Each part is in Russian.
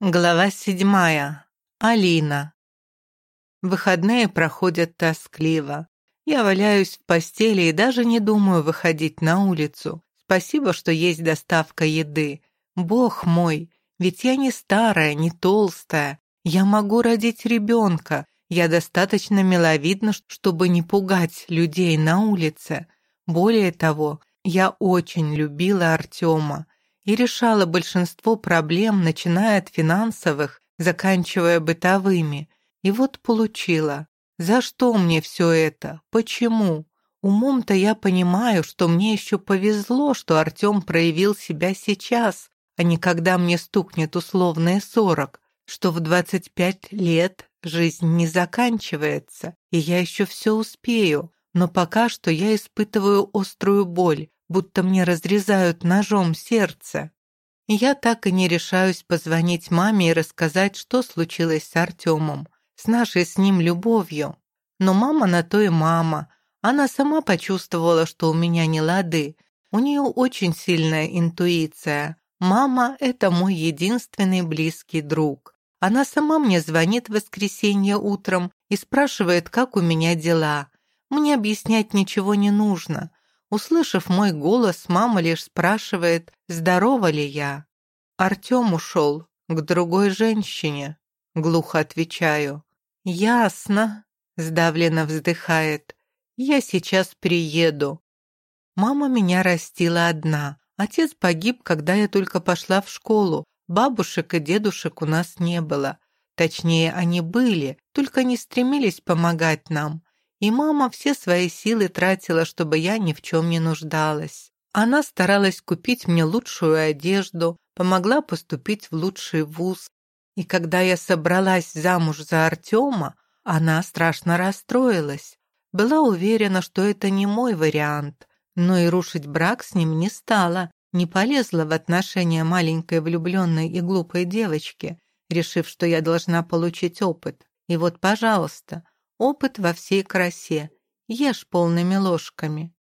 Глава седьмая. Алина. Выходные проходят тоскливо. Я валяюсь в постели и даже не думаю выходить на улицу. Спасибо, что есть доставка еды. Бог мой, ведь я не старая, не толстая. Я могу родить ребенка. Я достаточно миловидна, чтобы не пугать людей на улице. Более того, я очень любила Артема и решала большинство проблем, начиная от финансовых, заканчивая бытовыми. И вот получила. За что мне все это? Почему? Умом-то я понимаю, что мне еще повезло, что Артем проявил себя сейчас, а не когда мне стукнет условные сорок, что в двадцать пять лет жизнь не заканчивается, и я еще все успею. Но пока что я испытываю острую боль, будто мне разрезают ножом сердце. Я так и не решаюсь позвонить маме и рассказать, что случилось с Артемом, с нашей с ним любовью. Но мама на то и мама. Она сама почувствовала, что у меня не лады. У нее очень сильная интуиция. Мама — это мой единственный близкий друг. Она сама мне звонит в воскресенье утром и спрашивает, как у меня дела. Мне объяснять ничего не нужно. Услышав мой голос, мама лишь спрашивает, здорова ли я. Артем ушел к другой женщине, глухо отвечаю. Ясно, сдавленно вздыхает. Я сейчас приеду. Мама меня растила одна. Отец погиб, когда я только пошла в школу. Бабушек и дедушек у нас не было. Точнее, они были, только не стремились помогать нам и мама все свои силы тратила, чтобы я ни в чем не нуждалась. Она старалась купить мне лучшую одежду, помогла поступить в лучший вуз. И когда я собралась замуж за Артема, она страшно расстроилась. Была уверена, что это не мой вариант, но и рушить брак с ним не стала, не полезла в отношения маленькой влюбленной и глупой девочки, решив, что я должна получить опыт. И вот, пожалуйста, Опыт во всей красе. Ешь полными ложками.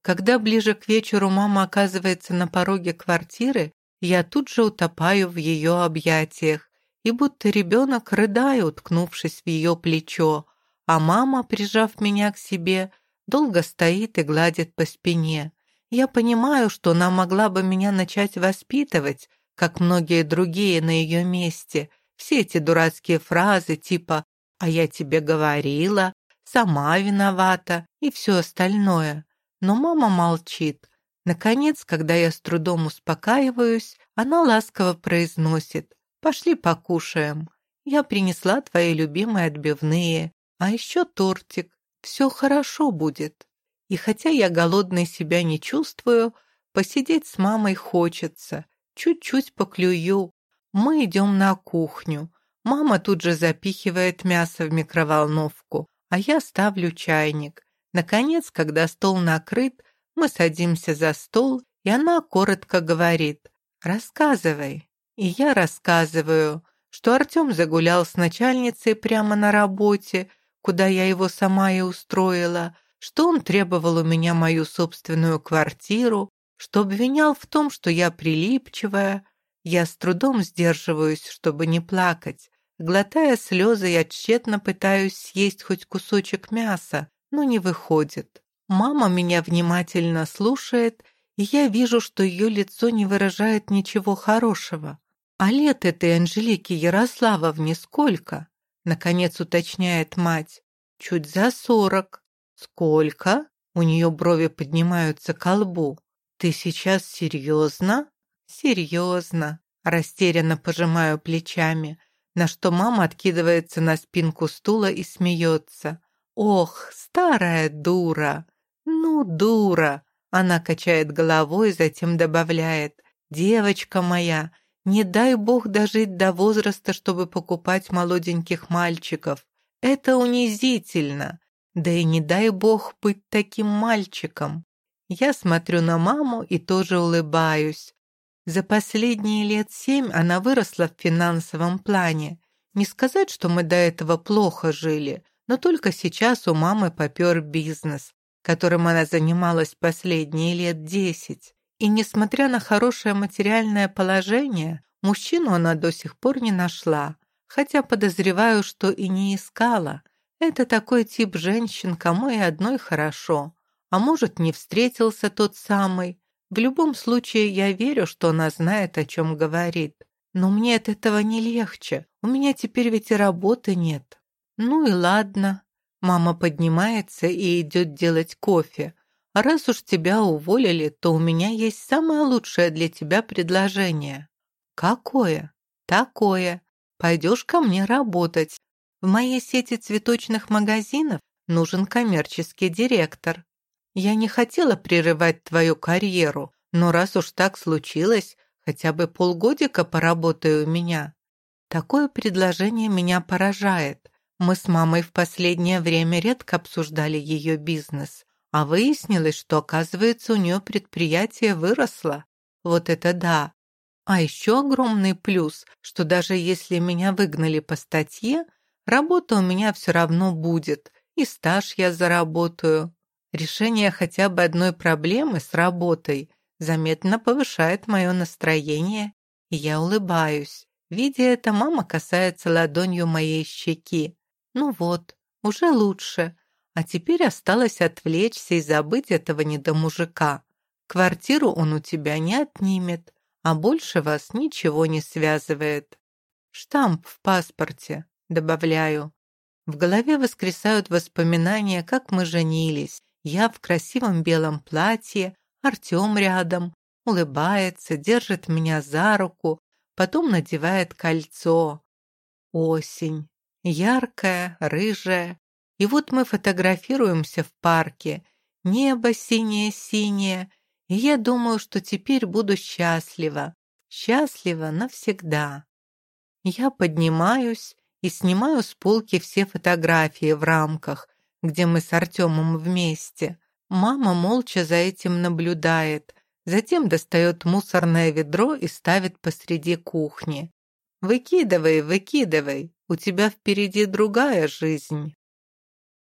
Когда ближе к вечеру мама оказывается на пороге квартиры, я тут же утопаю в ее объятиях и будто ребенок рыдаю, уткнувшись в ее плечо, а мама, прижав меня к себе, долго стоит и гладит по спине. Я понимаю, что она могла бы меня начать воспитывать, как многие другие на ее месте. Все эти дурацкие фразы типа а я тебе говорила, сама виновата и все остальное. Но мама молчит. Наконец, когда я с трудом успокаиваюсь, она ласково произносит «Пошли покушаем. Я принесла твои любимые отбивные, а еще тортик. Все хорошо будет». И хотя я голодной себя не чувствую, посидеть с мамой хочется. Чуть-чуть поклюю. Мы идем на кухню. Мама тут же запихивает мясо в микроволновку, а я ставлю чайник. Наконец, когда стол накрыт, мы садимся за стол, и она коротко говорит «Рассказывай». И я рассказываю, что Артем загулял с начальницей прямо на работе, куда я его сама и устроила, что он требовал у меня мою собственную квартиру, что обвинял в том, что я прилипчивая. Я с трудом сдерживаюсь, чтобы не плакать. Глотая слезы, я тщетно пытаюсь съесть хоть кусочек мяса, но не выходит. Мама меня внимательно слушает, и я вижу, что ее лицо не выражает ничего хорошего. «А лет этой Анжелики Ярославовне сколько?» Наконец уточняет мать. «Чуть за сорок». «Сколько?» У нее брови поднимаются к лбу. «Ты сейчас серьезно?» «Серьезно». Растерянно пожимаю плечами на что мама откидывается на спинку стула и смеется. «Ох, старая дура! Ну, дура!» Она качает головой, затем добавляет. «Девочка моя, не дай бог дожить до возраста, чтобы покупать молоденьких мальчиков. Это унизительно. Да и не дай бог быть таким мальчиком». Я смотрю на маму и тоже улыбаюсь. За последние лет семь она выросла в финансовом плане. Не сказать, что мы до этого плохо жили, но только сейчас у мамы попер бизнес, которым она занималась последние лет десять. И несмотря на хорошее материальное положение, Мужчину она до сих пор не нашла, хотя подозреваю, что и не искала. Это такой тип женщин, кому и одной хорошо. А может, не встретился тот самый. В любом случае, я верю, что она знает, о чем говорит. Но мне от этого не легче. У меня теперь ведь и работы нет. Ну и ладно. Мама поднимается и идет делать кофе. А раз уж тебя уволили, то у меня есть самое лучшее для тебя предложение. Какое? Такое. Пойдешь ко мне работать. В моей сети цветочных магазинов нужен коммерческий директор. Я не хотела прерывать твою карьеру, но раз уж так случилось, хотя бы полгодика поработай у меня. Такое предложение меня поражает. Мы с мамой в последнее время редко обсуждали ее бизнес, а выяснилось, что, оказывается, у нее предприятие выросло. Вот это да, а еще огромный плюс, что даже если меня выгнали по статье, работа у меня все равно будет, и стаж я заработаю. Решение хотя бы одной проблемы с работой заметно повышает мое настроение, и я улыбаюсь. Видя это, мама касается ладонью моей щеки. Ну вот, уже лучше. А теперь осталось отвлечься и забыть этого недомужика. Квартиру он у тебя не отнимет, а больше вас ничего не связывает. Штамп в паспорте, добавляю. В голове воскресают воспоминания, как мы женились. Я в красивом белом платье, Артем рядом, улыбается, держит меня за руку, потом надевает кольцо. Осень. Яркая, рыжая. И вот мы фотографируемся в парке. Небо синее-синее, и я думаю, что теперь буду счастлива. Счастлива навсегда. Я поднимаюсь и снимаю с полки все фотографии в рамках, где мы с Артемом вместе. Мама молча за этим наблюдает, затем достает мусорное ведро и ставит посреди кухни. «Выкидывай, выкидывай, у тебя впереди другая жизнь».